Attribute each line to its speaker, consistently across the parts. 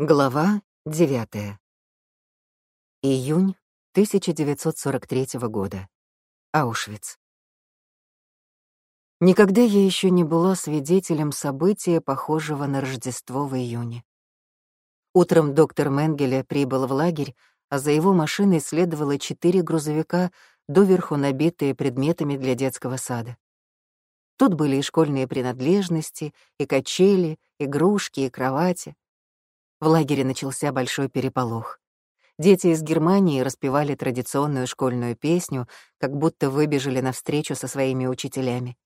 Speaker 1: Глава 9. Июнь 1943 года. Аушвиц. Никогда я еще не была свидетелем события, похожего на Рождество в июне. Утром доктор Менгеле прибыл в лагерь, а за его машиной следовало четыре грузовика, доверху набитые предметами для детского сада. Тут были и школьные принадлежности, и качели, игрушки, и кровати — в лагере начался большой переполох. Дети из Германии распевали традиционную школьную песню, как будто выбежали навстречу со своими учителями.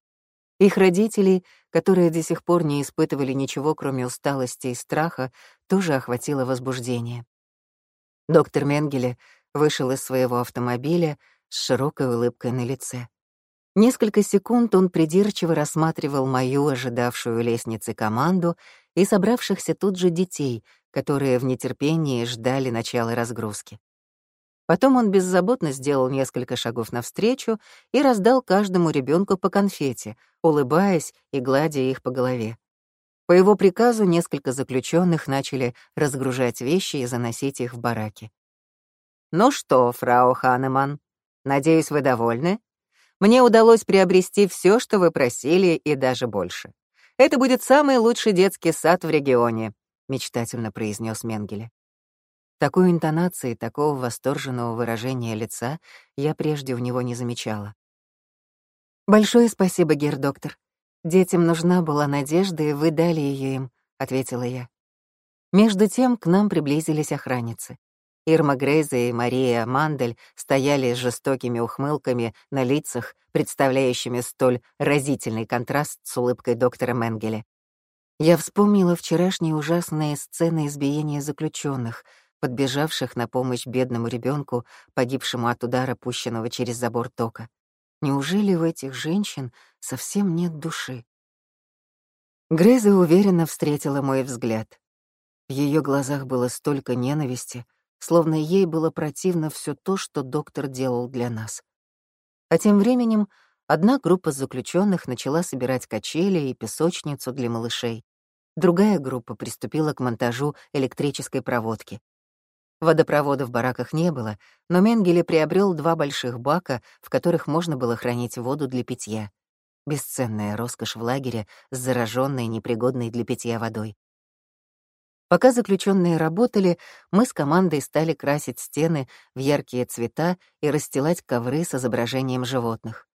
Speaker 1: Их родители, которые до сих пор не испытывали ничего, кроме усталости и страха, тоже охватило возбуждение. Доктор Менгеле вышел из своего автомобиля с широкой улыбкой на лице. Несколько секунд он придирчиво рассматривал мою ожидавшую лестницы команду и собравшихся тут же детей, которые в нетерпении ждали начала разгрузки. Потом он беззаботно сделал несколько шагов навстречу и раздал каждому ребенку по конфете, улыбаясь и гладя их по голове. По его приказу несколько заключенных начали разгружать вещи и заносить их в бараки. «Ну что, фрау Ханеман, надеюсь, вы довольны? Мне удалось приобрести все, что вы просили, и даже больше. Это будет самый лучший детский сад в регионе», мечтательно произнес Менгеле. Такой интонации, такого восторженного выражения лица я прежде у него не замечала. «Большое спасибо, гер-доктор. Детям нужна была надежда, и вы дали ее им», — ответила я. Между тем к нам приблизились охранницы. Ирма Грейза и Мария Мандель стояли с жестокими ухмылками на лицах, представляющими столь разительный контраст с улыбкой доктора Менгеля. Я вспомнила вчерашние ужасные сцены избиения заключенных, подбежавших на помощь бедному ребенку, погибшему от удара, пущенного через забор тока. Неужели у этих женщин совсем нет души? Греза уверенно встретила мой взгляд. В ее глазах было столько ненависти, словно ей было противно все то, что доктор делал для нас. А тем временем одна группа заключенных начала собирать качели и песочницу для малышей. Другая группа приступила к монтажу электрической проводки. Водопровода в бараках не было, но Менгеле приобрел два больших бака, в которых можно было хранить воду для питья. Бесценная роскошь в лагере с зараженной непригодной для питья водой. Пока заключенные работали, мы с командой стали красить стены в яркие цвета и расстилать ковры с изображением животных.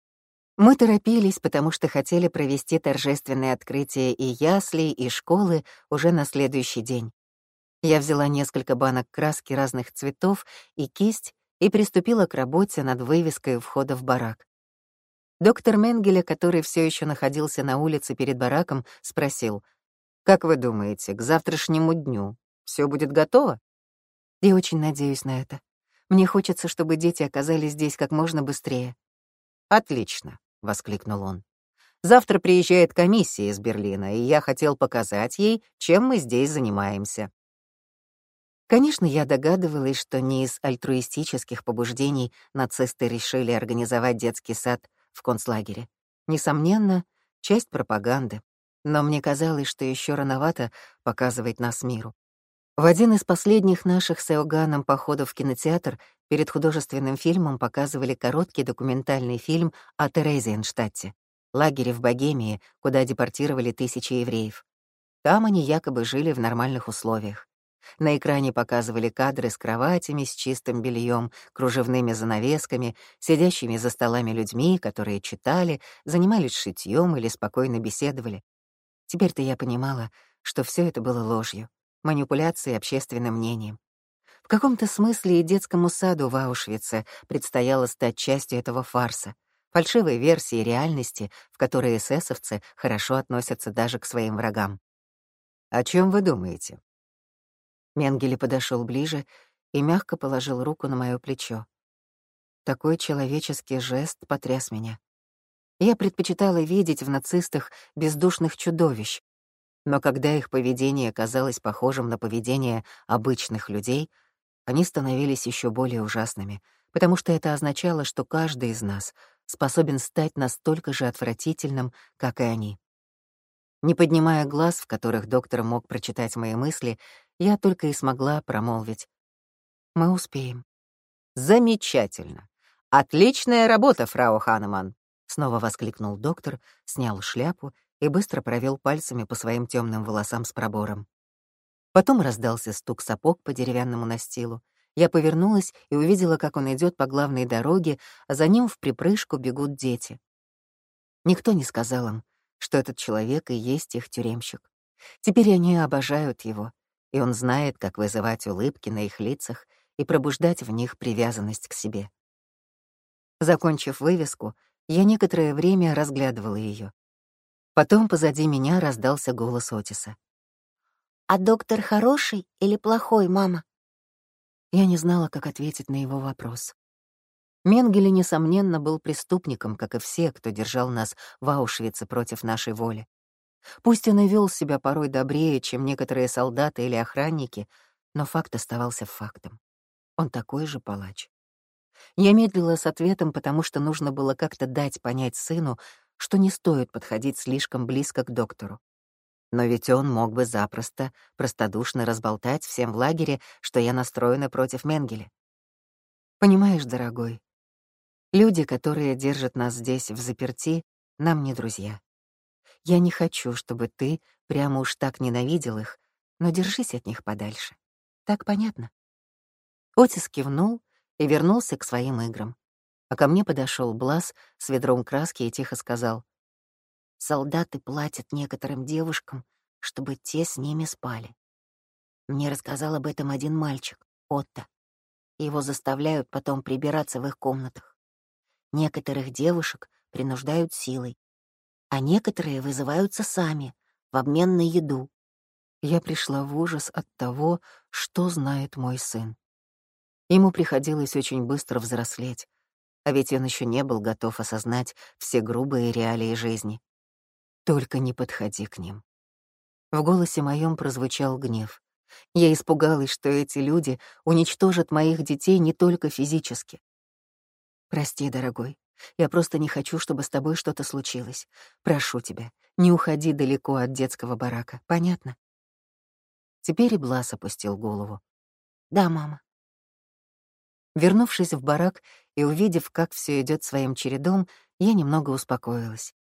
Speaker 1: Мы торопились, потому что хотели провести торжественное открытие и яслей, и школы уже на следующий день. Я взяла несколько банок краски разных цветов и кисть и приступила к работе над вывеской входа в барак. Доктор Менгеле, который все еще находился на улице перед бараком, спросил, «Как вы думаете, к завтрашнему дню все будет готово?» Я очень надеюсь на это. Мне хочется, чтобы дети оказались здесь как можно быстрее. Отлично воскликнул он. Завтра приезжает комиссия из Берлина, и я хотел показать ей, чем мы здесь занимаемся. Конечно, я догадывалась, что не из альтруистических побуждений нацисты решили организовать детский сад в концлагере. Несомненно, часть пропаганды. Но мне казалось, что еще рановато показывать нас миру. В один из последних наших с Эоганом походов в кинотеатр Перед художественным фильмом показывали короткий документальный фильм о Терезиенштадте, лагере в Богемии, куда депортировали тысячи евреев. Там они якобы жили в нормальных условиях. На экране показывали кадры с кроватями, с чистым бельем, кружевными занавесками, сидящими за столами людьми, которые читали, занимались шитьем или спокойно беседовали. Теперь-то я понимала, что все это было ложью, манипуляции общественным мнением. В каком-то смысле и детскому саду в Аушвице предстояло стать частью этого фарса, фальшивой версии реальности, в которой эсэсовцы хорошо относятся даже к своим врагам. «О чем вы думаете?» Менгеле подошел ближе и мягко положил руку на мое плечо. Такой человеческий жест потряс меня. Я предпочитала видеть в нацистах бездушных чудовищ, но когда их поведение казалось похожим на поведение обычных людей, они становились еще более ужасными, потому что это означало, что каждый из нас способен стать настолько же отвратительным, как и они. Не поднимая глаз, в которых доктор мог прочитать мои мысли, я только и смогла промолвить. «Мы успеем».
Speaker 2: «Замечательно! Отличная работа, фрау Ханеман!» Снова воскликнул доктор, снял шляпу и быстро провел пальцами по своим темным волосам с пробором. Потом раздался стук сапог по деревянному настилу. Я повернулась и увидела, как он идет по главной дороге, а за ним в припрыжку бегут дети. Никто не сказал им, что этот человек и есть их тюремщик. Теперь они обожают его, и он знает, как вызывать улыбки на их лицах и пробуждать в них привязанность к себе. Закончив вывеску, я некоторое время разглядывала ее, Потом позади меня раздался голос Отиса.
Speaker 3: «А доктор хороший или плохой, мама?»
Speaker 1: Я не знала, как ответить на его вопрос. Менгеле, несомненно, был преступником, как и все, кто держал нас в Аушвице против нашей воли. Пусть он и вел себя порой добрее, чем некоторые солдаты или охранники, но факт оставался фактом. Он такой же палач. Я медлила с ответом, потому что нужно было как-то дать понять сыну, что не стоит подходить слишком близко к доктору. Но ведь он мог бы запросто, простодушно разболтать всем в лагере, что я настроена против Менгеля. Понимаешь, дорогой, люди, которые держат нас здесь в заперти, нам не друзья. Я не хочу, чтобы ты прямо уж так ненавидел их, но держись от них подальше. Так понятно?» Отис кивнул и вернулся к своим играм а ко мне подошел Блас с ведром краски и тихо сказал. «Солдаты платят некоторым девушкам, чтобы те с ними спали. Мне рассказал об этом один мальчик, Отто. Его заставляют потом прибираться в их комнатах. Некоторых девушек принуждают силой, а некоторые вызываются сами, в обмен на еду. Я пришла в ужас от того, что знает мой сын. Ему приходилось очень быстро взрослеть, а ведь он еще не был готов осознать все грубые реалии жизни. «Только не подходи к ним». В голосе моем прозвучал гнев. Я испугалась, что эти люди уничтожат моих детей не только физически. «Прости, дорогой, я просто не хочу, чтобы с тобой что-то случилось. Прошу тебя, не уходи далеко от детского барака, понятно?» Теперь и Блас опустил голову. «Да, мама». Вернувшись в барак, и, увидев, как все идет своим чередом, я немного успокоилась.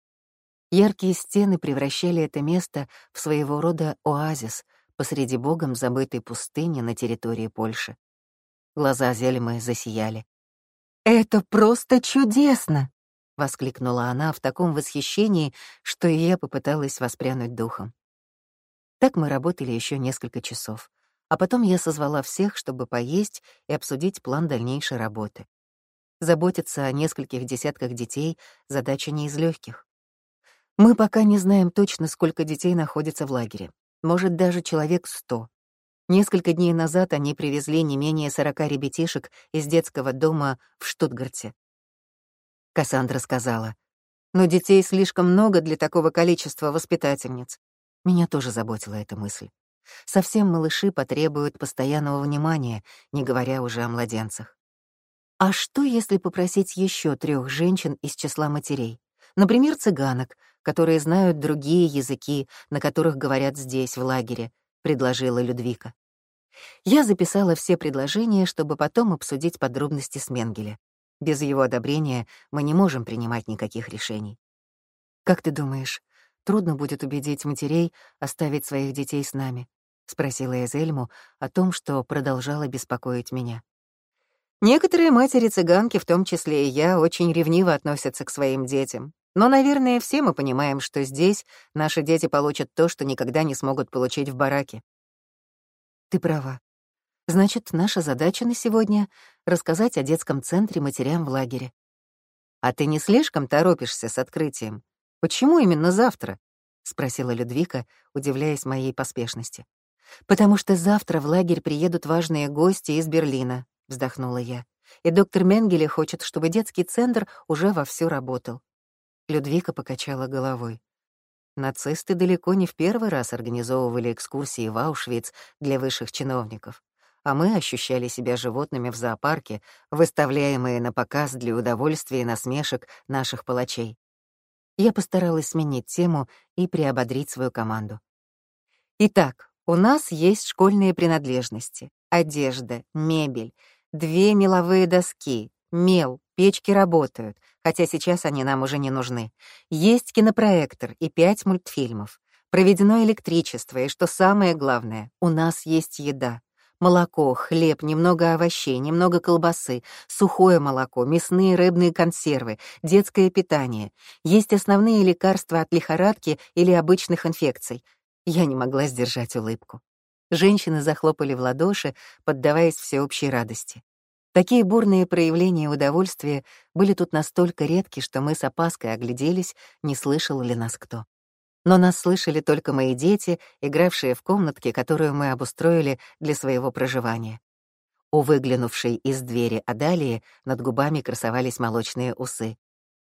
Speaker 1: Яркие стены превращали это место в своего рода оазис посреди богом забытой пустыни на территории Польши. Глаза Зельмы засияли. «Это просто чудесно!» — воскликнула она в таком восхищении, что и я попыталась воспрянуть духом. Так мы работали еще несколько часов, а потом я созвала всех, чтобы поесть и обсудить план дальнейшей работы. Заботиться о нескольких десятках детей — задача не из легких. Мы пока не знаем точно, сколько детей находится в лагере. Может, даже человек сто. Несколько дней назад они привезли не менее сорока ребятишек из детского дома в Штутгарте. Кассандра сказала, «Но детей слишком много для такого количества воспитательниц». Меня тоже заботила эта мысль. Совсем малыши потребуют постоянного внимания, не говоря уже о младенцах. А что, если попросить еще трех женщин из числа матерей? Например, цыганок, которые знают другие языки, на которых говорят здесь, в лагере, предложила Людвика. Я записала все предложения, чтобы потом обсудить подробности с Менгеле. Без его одобрения мы не можем принимать никаких решений. Как ты думаешь, трудно будет убедить матерей оставить своих детей с нами? — спросила я Зельму о том, что продолжало беспокоить меня. Некоторые матери-цыганки, в том числе и я, очень ревниво относятся к своим детям. Но, наверное, все мы понимаем, что здесь наши дети получат то, что никогда не смогут получить в бараке. Ты права. Значит, наша задача на сегодня — рассказать о детском центре матерям в лагере. А ты не слишком торопишься с открытием? Почему именно завтра? — спросила Людвика, удивляясь моей поспешности. «Потому что завтра в лагерь приедут важные гости из Берлина, вздохнула я. И доктор Менгеле хочет, чтобы детский центр уже вовсю работал. Людвика покачала головой. Нацисты далеко не в первый раз организовывали экскурсии в Аушвиц для высших чиновников, а мы ощущали себя животными в зоопарке, выставляемые на показ для удовольствия и насмешек наших палачей. Я постаралась сменить тему и приободрить свою команду. Итак, у нас есть школьные принадлежности, одежда, мебель — Две меловые доски, мел, печки работают, хотя сейчас они нам уже не нужны. Есть кинопроектор и пять мультфильмов. Проведено электричество, и что самое главное, у нас есть еда. Молоко, хлеб, немного овощей, немного колбасы, сухое молоко, мясные рыбные консервы, детское питание. Есть основные лекарства от лихорадки или обычных инфекций. Я не могла сдержать улыбку. Женщины захлопали в ладоши, поддаваясь всеобщей радости. Такие бурные проявления удовольствия были тут настолько редки, что мы с опаской огляделись, не слышал ли нас кто. Но нас слышали только мои дети, игравшие в комнатке, которую мы обустроили для своего проживания. У выглянувшей из двери Адалии над губами красовались молочные усы.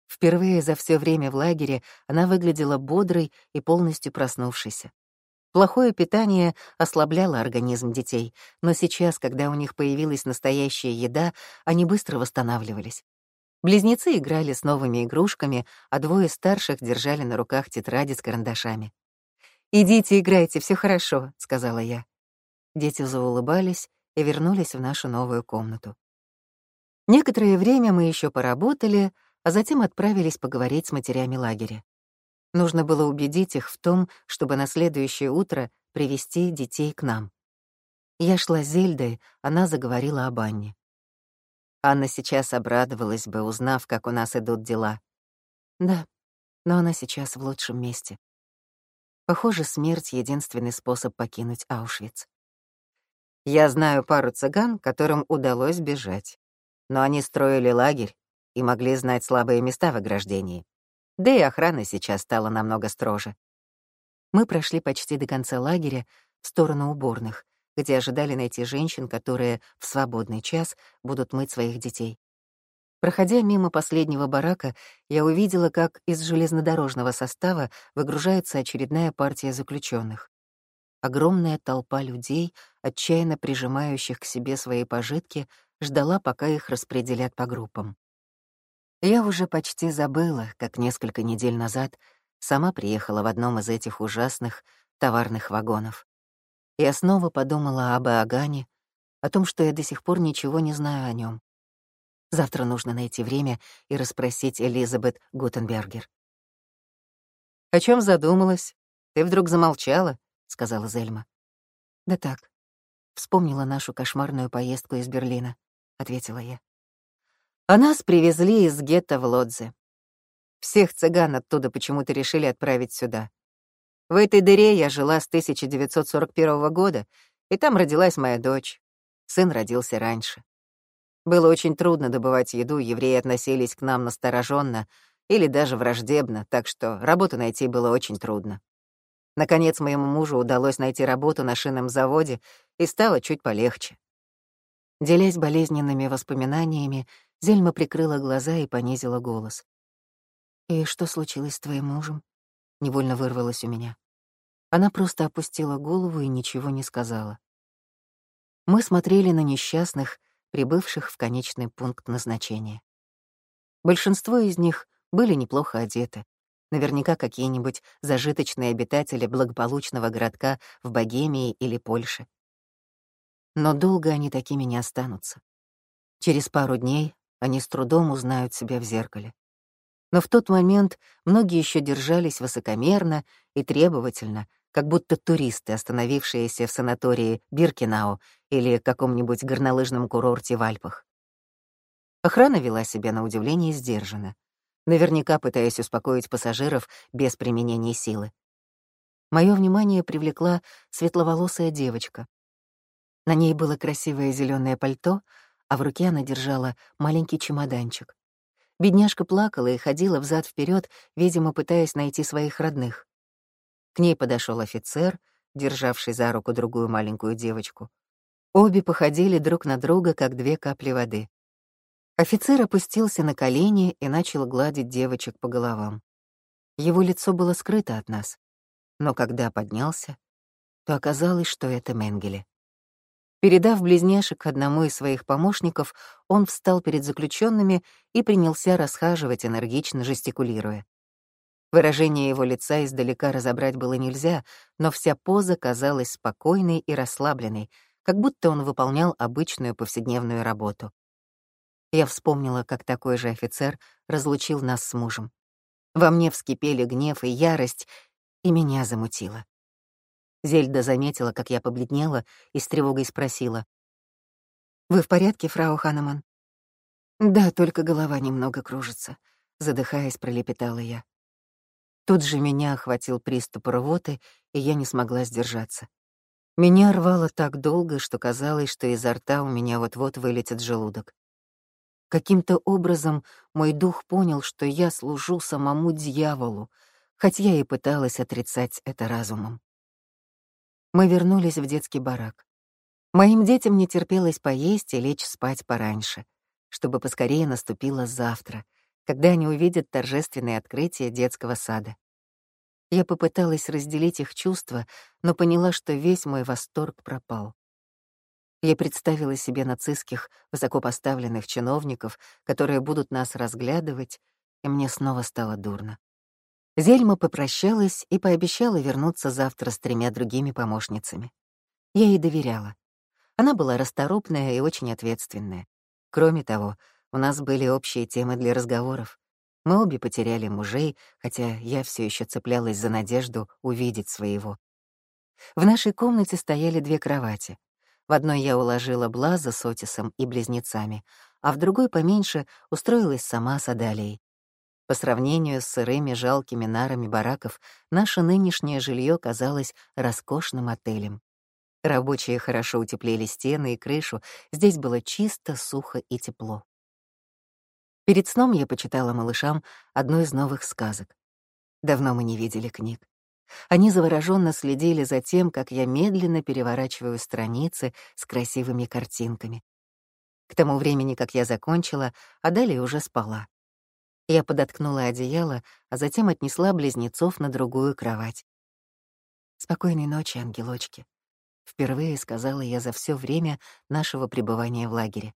Speaker 1: Впервые за все время в лагере она выглядела бодрой и полностью проснувшейся. Плохое питание ослабляло организм детей, но сейчас, когда у них появилась настоящая еда, они быстро восстанавливались. Близнецы играли с новыми игрушками, а двое старших держали на руках тетради с карандашами. «Идите, играйте, все хорошо», — сказала я. Дети заулыбались и вернулись в нашу новую комнату. Некоторое время мы еще поработали, а затем отправились поговорить с матерями лагеря. Нужно было убедить их в том, чтобы на следующее утро привести детей к нам. Я шла с Зельдой, она заговорила об Анне. Анна сейчас обрадовалась бы, узнав, как у нас идут дела. Да, но она сейчас в лучшем месте. Похоже, смерть — единственный способ покинуть Аушвиц. Я знаю пару цыган, которым удалось бежать. Но они строили лагерь и могли знать слабые места в ограждении. Да и охрана сейчас стала намного строже. Мы прошли почти до конца лагеря в сторону уборных, где ожидали найти женщин, которые в свободный час будут мыть своих детей. Проходя мимо последнего барака, я увидела, как из железнодорожного состава выгружается очередная партия заключенных. Огромная толпа людей, отчаянно прижимающих к себе свои пожитки, ждала, пока их распределят по группам. Я уже почти забыла, как несколько недель назад сама приехала в одном из этих ужасных товарных вагонов. Я снова подумала об Агане, о том, что я до сих пор ничего не знаю о нем. Завтра нужно найти время и расспросить Элизабет Гутенбергер. «О чем задумалась? Ты вдруг замолчала?» — сказала Зельма. «Да так. Вспомнила нашу кошмарную поездку из Берлина», — ответила я. А нас привезли из гетто в Лодзе. Всех цыган оттуда почему-то решили отправить сюда. В этой дыре я жила с 1941 года, и там родилась моя дочь. Сын родился раньше. Было очень трудно добывать еду, евреи относились к нам настороженно или даже враждебно, так что работу найти было очень трудно. Наконец, моему мужу удалось найти работу на шинном заводе, и стало чуть полегче. Делясь болезненными воспоминаниями, Зельма прикрыла глаза и понизила голос. «И что случилось с твоим мужем?» — невольно вырвалось у меня. Она просто опустила голову и ничего не сказала. Мы смотрели на несчастных, прибывших в конечный пункт назначения. Большинство из них были неплохо одеты. Наверняка какие-нибудь зажиточные обитатели благополучного городка в Богемии или Польше. Но долго они такими не останутся. Через пару дней они с трудом узнают себя в зеркале. Но в тот момент многие еще держались высокомерно и требовательно, как будто туристы, остановившиеся в санатории Биркинау или каком-нибудь горнолыжном курорте в Альпах. Охрана вела себя на удивление сдержанно, наверняка пытаясь успокоить пассажиров без применения силы. Мое внимание привлекла светловолосая девочка. На ней было красивое зеленое пальто — а в руке она держала маленький чемоданчик. Бедняжка плакала и ходила взад вперед, видимо, пытаясь найти своих родных. К ней подошел офицер, державший за руку другую маленькую девочку. Обе походили друг на друга, как две капли воды. Офицер опустился на колени и начал гладить девочек по головам. Его лицо было скрыто от нас, но когда поднялся, то оказалось, что это Менгеле. Передав близняшек одному из своих помощников, он встал перед заключенными и принялся расхаживать, энергично жестикулируя. Выражение его лица издалека разобрать было нельзя, но вся поза казалась спокойной и расслабленной, как будто он выполнял обычную повседневную работу. Я вспомнила, как такой же офицер разлучил нас с мужем. Во мне вскипели гнев и ярость, и меня замутило. Зельда заметила, как я побледнела, и с тревогой спросила. «Вы в порядке, фрау Ханеман?» «Да, только голова немного кружится», — задыхаясь, пролепетала я. Тут же меня охватил приступ рвоты, и я не смогла сдержаться. Меня рвало так долго, что казалось, что изо рта у меня вот-вот вылетит желудок. Каким-то образом мой дух понял, что я служу самому дьяволу, хоть я и пыталась отрицать это разумом. Мы вернулись в детский барак. Моим детям не терпелось поесть и лечь спать пораньше, чтобы поскорее наступило завтра, когда они увидят торжественное открытие детского сада. Я попыталась разделить их чувства, но поняла, что весь мой восторг пропал. Я представила себе нацистских, высокопоставленных чиновников, которые будут нас разглядывать, и мне снова стало дурно. Зельма попрощалась и пообещала вернуться завтра с тремя другими помощницами. Я ей доверяла. Она была расторопная и очень ответственная. Кроме того, у нас были общие темы для разговоров. Мы обе потеряли мужей, хотя я все еще цеплялась за надежду увидеть своего. В нашей комнате стояли две кровати. В одной я уложила Блаза с Отисом и близнецами, а в другой поменьше устроилась сама с Адалией. По сравнению с сырыми жалкими нарами бараков, наше нынешнее жилье казалось роскошным отелем. Рабочие хорошо утеплили стены и крышу, здесь было чисто, сухо и тепло. Перед сном я почитала малышам одну из новых сказок. Давно мы не видели книг. Они завороженно следили за тем, как я медленно переворачиваю страницы с красивыми картинками. К тому времени, как я закончила, а уже спала. Я подоткнула одеяло, а затем отнесла близнецов на другую кровать. «Спокойной ночи, ангелочки», — впервые сказала я за все время нашего пребывания в лагере.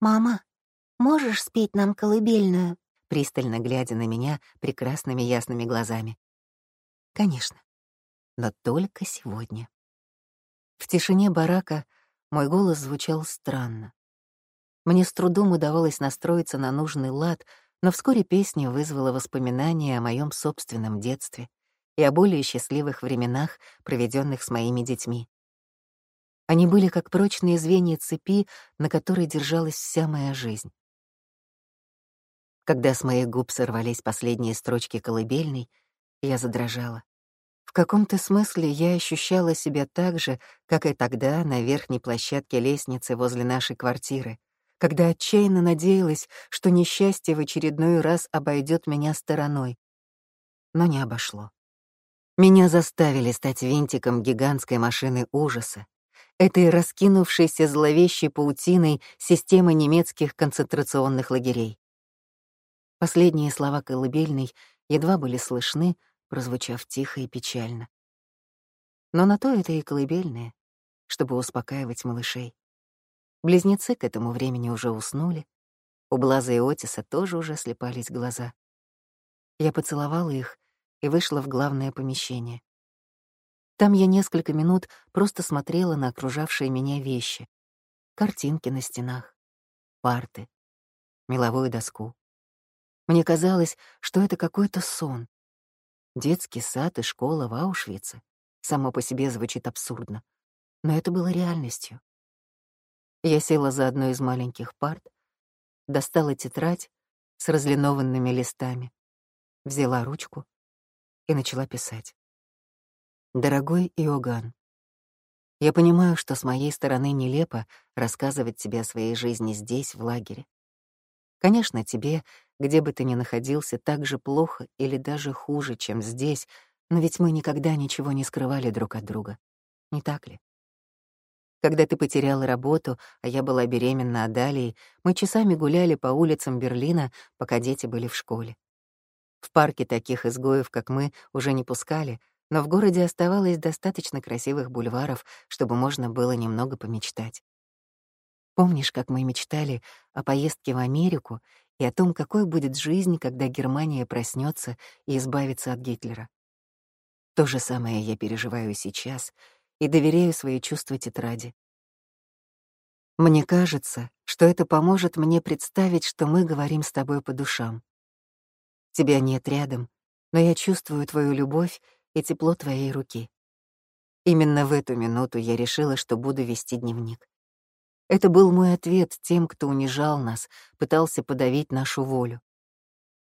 Speaker 3: «Мама, можешь спеть нам колыбельную?»
Speaker 1: пристально глядя на меня прекрасными ясными глазами. «Конечно, но только сегодня». В тишине барака мой голос звучал странно. Мне с трудом удавалось настроиться на нужный лад — но вскоре песня вызвала воспоминания о моем собственном детстве и о более счастливых временах, проведенных с моими детьми. Они были как прочные звенья цепи, на которой держалась вся моя жизнь. Когда с моих губ сорвались последние строчки колыбельной, я задрожала. В каком-то смысле я ощущала себя так же, как и тогда на верхней площадке лестницы возле нашей квартиры, когда отчаянно надеялась, что несчастье в очередной раз обойдет меня стороной. Но не обошло. Меня заставили стать винтиком гигантской машины ужаса, этой раскинувшейся зловещей паутиной системы немецких концентрационных лагерей. Последние слова колыбельной едва были слышны, прозвучав тихо и печально. Но на то это и колыбельное, чтобы успокаивать малышей. Близнецы к этому времени уже уснули. У Блаза и Отиса тоже уже слепались глаза. Я поцеловала их и вышла в главное помещение. Там я несколько минут просто смотрела на окружавшие меня вещи. Картинки на стенах, парты, меловую доску. Мне казалось, что это какой-то сон. Детский сад и школа в Аушвице. Само по себе звучит абсурдно. Но это было реальностью. Я села за одну из маленьких парт, достала тетрадь с разлинованными листами, взяла ручку и начала писать. «Дорогой Иоган, я понимаю, что с моей стороны нелепо рассказывать тебе о своей жизни здесь, в лагере. Конечно, тебе, где бы ты ни находился, так же плохо или даже хуже, чем здесь, но ведь мы никогда ничего не скрывали друг от друга, не так ли? Когда ты потерял работу, а я была беременна от Далии, мы часами гуляли по улицам Берлина, пока дети были в школе. В парке таких изгоев, как мы, уже не пускали, но в городе оставалось достаточно красивых бульваров, чтобы можно было немного помечтать. Помнишь, как мы мечтали о поездке в Америку и о том, какой будет жизнь, когда Германия проснется и избавится от Гитлера? То же самое я переживаю сейчас — и доверяю свои чувства тетради. Мне кажется, что это поможет мне представить, что мы говорим с тобой по душам. Тебя нет рядом, но я чувствую твою любовь и тепло твоей руки. Именно в эту минуту я решила, что буду вести дневник. Это был мой ответ тем, кто унижал нас, пытался подавить нашу волю.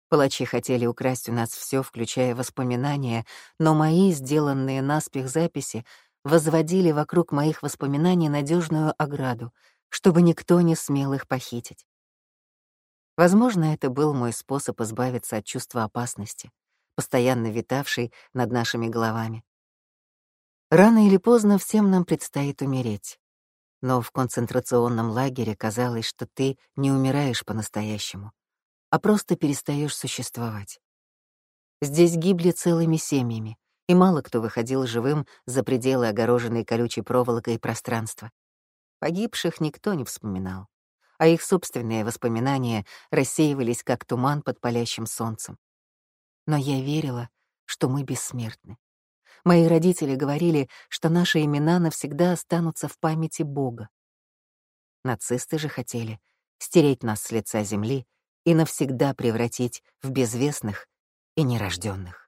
Speaker 1: Палачи хотели украсть у нас все, включая воспоминания, но мои, сделанные наспех записи, возводили вокруг моих воспоминаний надежную ограду, чтобы никто не смел их похитить. Возможно, это был мой способ избавиться от чувства опасности, постоянно витавшей над нашими головами. Рано или поздно всем нам предстоит умереть. Но в концентрационном лагере казалось, что ты не умираешь по-настоящему, а просто перестаешь существовать. Здесь гибли целыми семьями, и мало кто выходил живым за пределы огороженной колючей проволокой пространства. Погибших никто не вспоминал, а их собственные воспоминания рассеивались, как туман под палящим солнцем. Но я верила, что мы бессмертны. Мои родители говорили, что наши имена навсегда останутся в памяти Бога. Нацисты же хотели стереть нас с лица земли и навсегда превратить в безвестных и нерожденных.